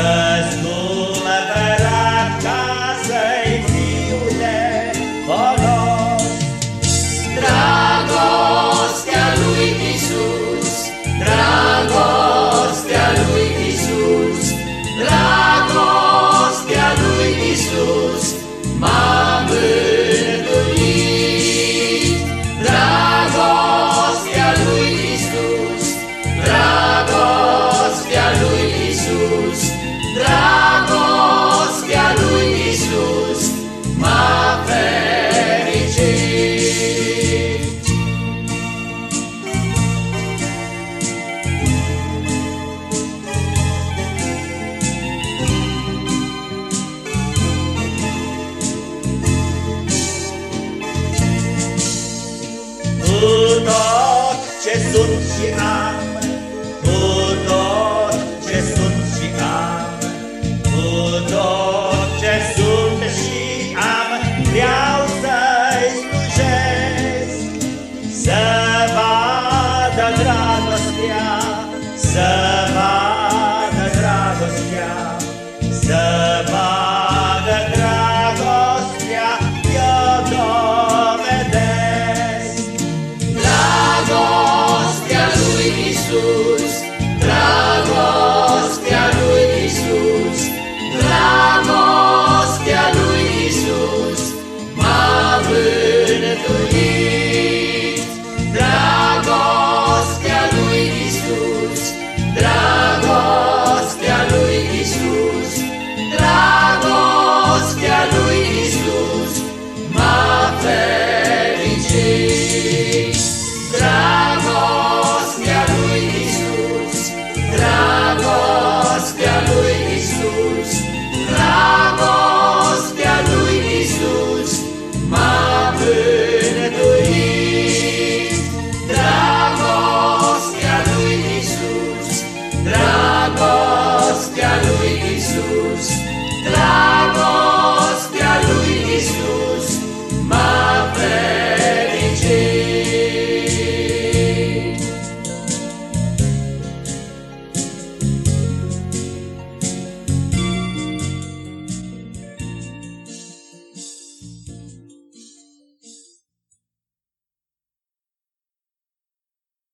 El, răscumpărat blessed.